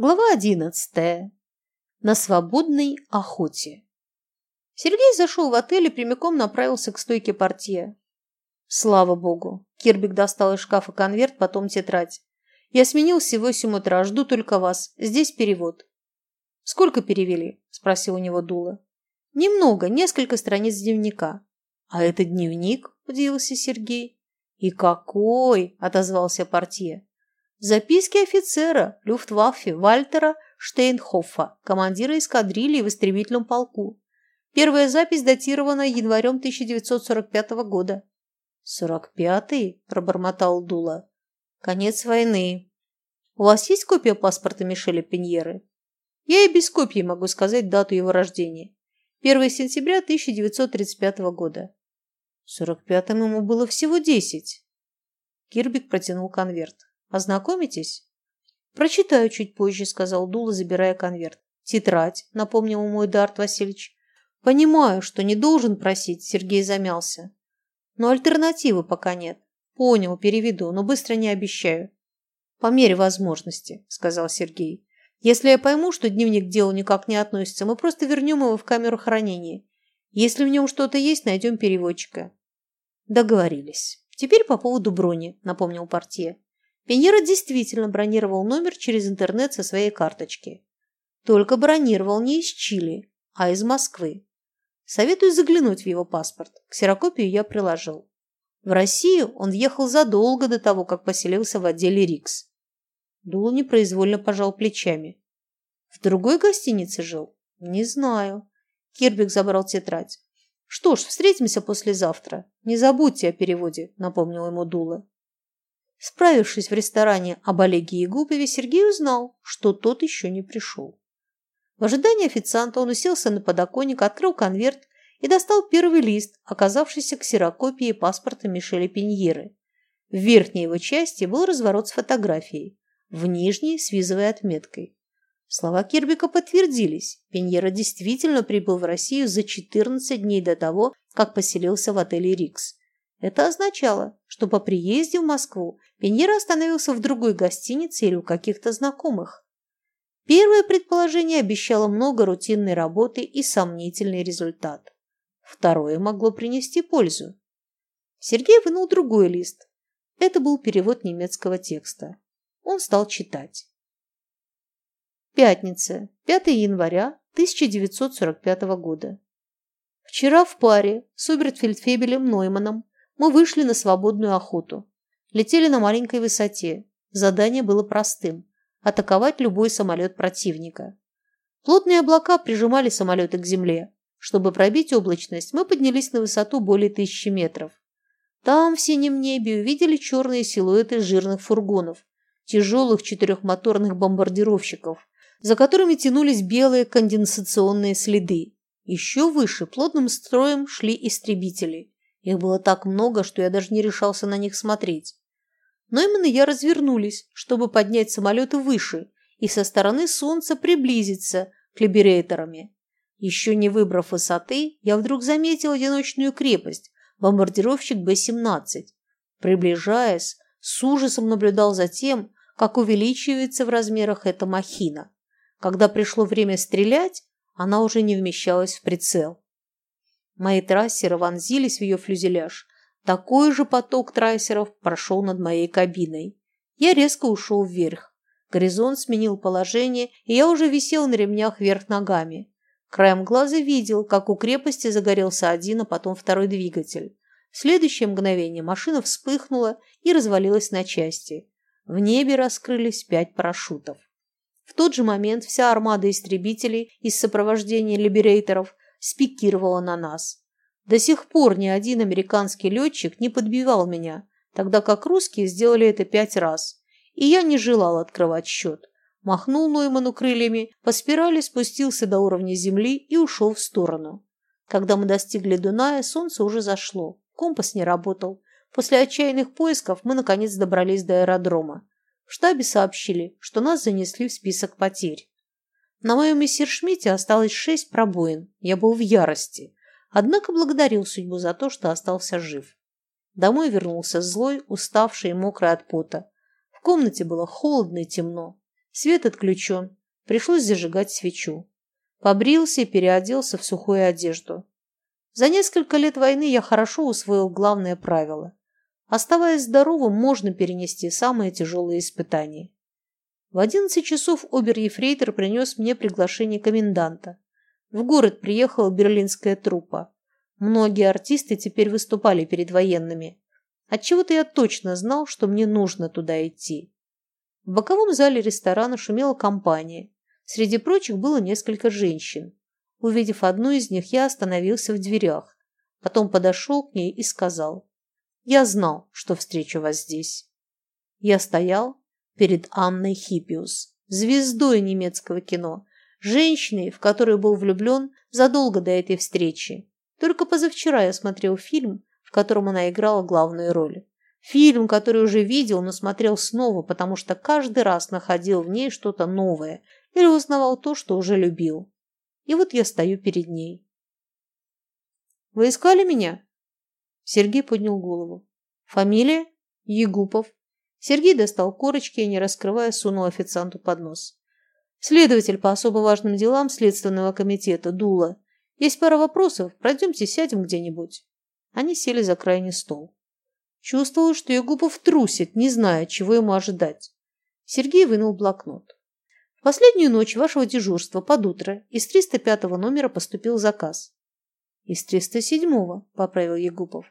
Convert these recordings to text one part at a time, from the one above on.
Глава одиннадцатая. На свободной охоте. Сергей зашел в отель и прямиком направился к стойке портье. Слава богу. Кирбик достал из шкафа конверт, потом тетрадь. Я сменился в восемь утра, жду только вас. Здесь перевод. Сколько перевели? Спросил у него Дула. Немного, несколько страниц дневника. А это дневник? Удивился Сергей. И какой? Отозвался портье. Записки офицера Люфтваффе Вальтера Штейнхоффа, командира эскадрильи в истребительном полку. Первая запись датирована январем 1945 года. «45-й?» – пробормотал Дула. «Конец войны. У вас есть копия паспорта Мишеля Пеньеры?» «Я и без копии могу сказать дату его рождения. 1 сентября 1935 года». В 45-м ему было всего десять. Кирбик протянул конверт. Ознакомитесь? Прочитаю чуть позже, сказал Дула, забирая конверт. Тетрадь, напомнил мой Дарт Васильевич. Понимаю, что не должен просить, Сергей замялся. Но альтернативы пока нет. Понял, переведу, но быстро не обещаю. По мере возможности, сказал Сергей. Если я пойму, что дневник к делу никак не относится, мы просто вернем его в камеру хранения. Если в нем что-то есть, найдем переводчика. Договорились. Теперь по поводу брони, напомнил портье. Пеньера действительно бронировал номер через интернет со своей карточки. Только бронировал не из Чили, а из Москвы. Советую заглянуть в его паспорт. Ксерокопию я приложил. В Россию он въехал задолго до того, как поселился в отделе РИКС. Дул непроизвольно пожал плечами. В другой гостинице жил? Не знаю. Кирбик забрал тетрадь. Что ж, встретимся послезавтра. Не забудьте о переводе, напомнил ему Дула. Справившись в ресторане об Олеге Егупове, Сергей узнал, что тот еще не пришел. В ожидании официанта он уселся на подоконник, открыл конверт и достал первый лист, оказавшийся ксерокопией паспорта Мишеля Пеньеры. В верхней его части был разворот с фотографией, в нижней – с визовой отметкой. Слова Кирбика подтвердились. Пеньера действительно прибыл в Россию за 14 дней до того, как поселился в отеле «Рикс». Это означало, что по приезде в Москву Пеньера остановился в другой гостинице или у каких-то знакомых. Первое предположение обещало много рутинной работы и сомнительный результат. Второе могло принести пользу. Сергей вынул другой лист. Это был перевод немецкого текста. Он стал читать. Пятница, 5 января 1945 года. Вчера в паре с Обертфельдфебелем Нойманом мы вышли на свободную охоту. Летели на маленькой высоте. Задание было простым – атаковать любой самолет противника. Плотные облака прижимали самолеты к земле. Чтобы пробить облачность, мы поднялись на высоту более тысячи метров. Там, в синем небе, увидели черные силуэты жирных фургонов, тяжелых четырехмоторных бомбардировщиков, за которыми тянулись белые конденсационные следы. Еще выше плотным строем шли истребители. Их было так много, что я даже не решался на них смотреть. Но именно я развернулись, чтобы поднять самолеты выше и со стороны солнца приблизиться к либерейторами. Еще не выбрав высоты, я вдруг заметил одиночную крепость, бомбардировщик Б-17. Приближаясь, с ужасом наблюдал за тем, как увеличивается в размерах эта махина. Когда пришло время стрелять, она уже не вмещалась в прицел. Мои трассеры вонзились в ее фюзеляж. Такой же поток трассеров прошел над моей кабиной. Я резко ушел вверх. Горизонт сменил положение, и я уже висел на ремнях вверх ногами. Краем глаза видел, как у крепости загорелся один, а потом второй двигатель. В следующее мгновение машина вспыхнула и развалилась на части. В небе раскрылись пять парашютов. В тот же момент вся армада истребителей из сопровождения либерейторов спикировала на нас. До сих пор ни один американский летчик не подбивал меня, тогда как русские сделали это пять раз. И я не желал открывать счет. Махнул Нойману крыльями, по спирали спустился до уровня земли и ушел в сторону. Когда мы достигли Дуная, солнце уже зашло. Компас не работал. После отчаянных поисков мы наконец добрались до аэродрома. В штабе сообщили, что нас занесли в список потерь. На моем мессершмитте осталось шесть пробоин. Я был в ярости. Однако благодарил судьбу за то, что остался жив. Домой вернулся злой, уставший и мокрый от пота. В комнате было холодно и темно. Свет отключен. Пришлось зажигать свечу. Побрился и переоделся в сухую одежду. За несколько лет войны я хорошо усвоил главное правило. Оставаясь здоровым, можно перенести самые тяжелые испытания. В одиннадцать часов обер-ефрейтор принес мне приглашение коменданта. В город приехала берлинская труппа. Многие артисты теперь выступали перед военными. Отчего-то я точно знал, что мне нужно туда идти. В боковом зале ресторана шумела компания. Среди прочих было несколько женщин. Увидев одну из них, я остановился в дверях. Потом подошел к ней и сказал. «Я знал, что встречу вас здесь». Я стоял перед Анной Хиппиус, звездой немецкого кино, женщиной, в которую был влюблен задолго до этой встречи. Только позавчера я смотрел фильм, в котором она играла главную роль. Фильм, который уже видел, но смотрел снова, потому что каждый раз находил в ней что-то новое или узнавал то, что уже любил. И вот я стою перед ней. «Вы искали меня?» Сергей поднял голову. «Фамилия?» «Егупов». Сергей достал корочки и, не раскрывая, сунул официанту под нос. «Следователь по особо важным делам Следственного комитета, Дула. Есть пара вопросов. Пройдемте, сядем где-нибудь». Они сели за крайний стол. Чувствовал, что Егупов трусит, не зная, чего ему ожидать. Сергей вынул блокнот. В последнюю ночь вашего дежурства под утро из 305 номера поступил заказ. Из 307-го, поправил Егупов.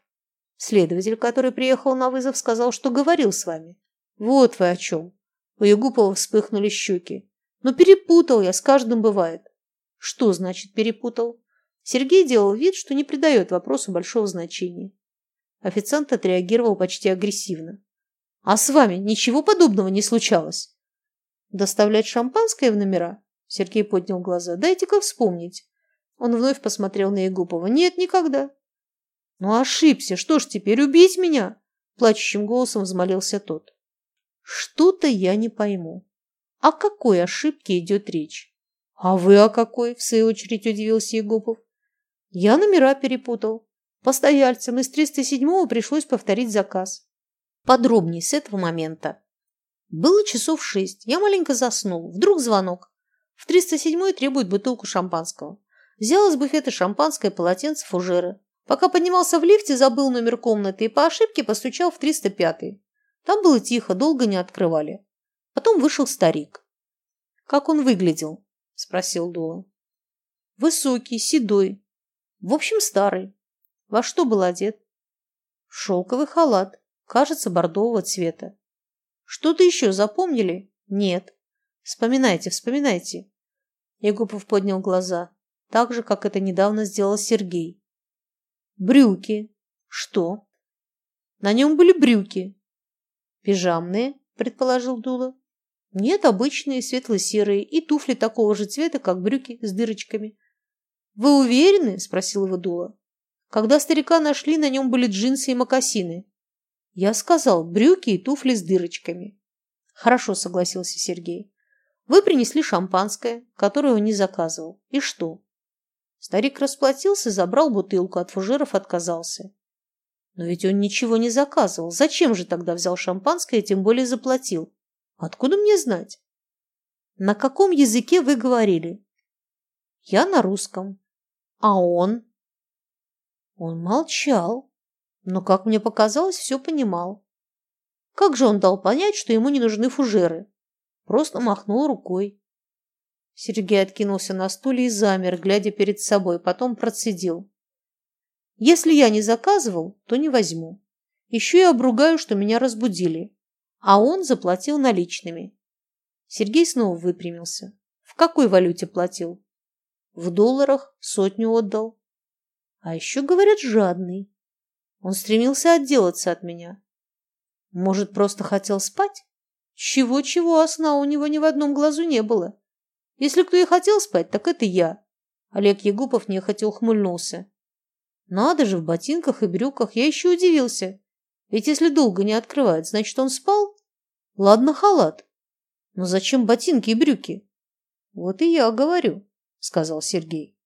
Следователь, который приехал на вызов, сказал, что говорил с вами. Вот вы о чем. У Егупова вспыхнули щеки. Но перепутал я, с каждым бывает. Что значит перепутал? Сергей делал вид, что не придает вопросу большого значения. Официант отреагировал почти агрессивно. А с вами ничего подобного не случалось? Доставлять шампанское в номера? Сергей поднял глаза. Дайте-ка вспомнить. Он вновь посмотрел на Егупова. Нет, никогда. Ну ошибся. Что ж теперь, убить меня? Плачущим голосом взмолился тот. Что-то я не пойму. О какой ошибке идет речь? А вы о какой? В свою очередь удивился Егупов. Я номера перепутал. Постояльцам из 307-го пришлось повторить заказ. Подробнее с этого момента. Было часов шесть. Я маленько заснул. Вдруг звонок. В 307-й требует бутылку шампанского. Взял из буфета шампанское полотенце фужеры. Пока поднимался в лифте, забыл номер комнаты и по ошибке постучал в 305-й. Там было тихо, долго не открывали. Потом вышел старик. «Как он выглядел?» – спросил Дула. «Высокий, седой. В общем, старый. Во что был одет?» «Шелковый халат, кажется, бордового цвета. Что-то еще запомнили? Нет. Вспоминайте, вспоминайте. Егупов поднял глаза, так же, как это недавно сделал Сергей. Брюки. Что? На нем были брюки. Пижамные, предположил Дула. Нет, обычные, светло-серые и туфли такого же цвета, как брюки с дырочками. Вы уверены? Спросил его Дула. Когда старика нашли, на нем были джинсы и мокасины. Я сказал, брюки и туфли с дырочками. Хорошо, согласился Сергей. Вы принесли шампанское, которое он не заказывал. И что? Старик расплатился, забрал бутылку, от фужеров отказался. Но ведь он ничего не заказывал. Зачем же тогда взял шампанское и тем более заплатил? Откуда мне знать? На каком языке вы говорили? Я на русском. А он? Он молчал но, как мне показалось, все понимал. Как же он дал понять, что ему не нужны фужеры? Просто махнул рукой. Сергей откинулся на стуле и замер, глядя перед собой, потом процедил. Если я не заказывал, то не возьму. Еще и обругаю, что меня разбудили. А он заплатил наличными. Сергей снова выпрямился. В какой валюте платил? В долларах сотню отдал. А еще, говорят, жадный. Он стремился отделаться от меня. Может, просто хотел спать? Чего-чего, а сна у него ни в одном глазу не было. Если кто и хотел спать, так это я. Олег Егупов нехотя ухмыльнулся. Надо же, в ботинках и брюках я еще удивился. Ведь если долго не открывает, значит, он спал? Ладно, халат. Но зачем ботинки и брюки? Вот и я говорю, сказал Сергей.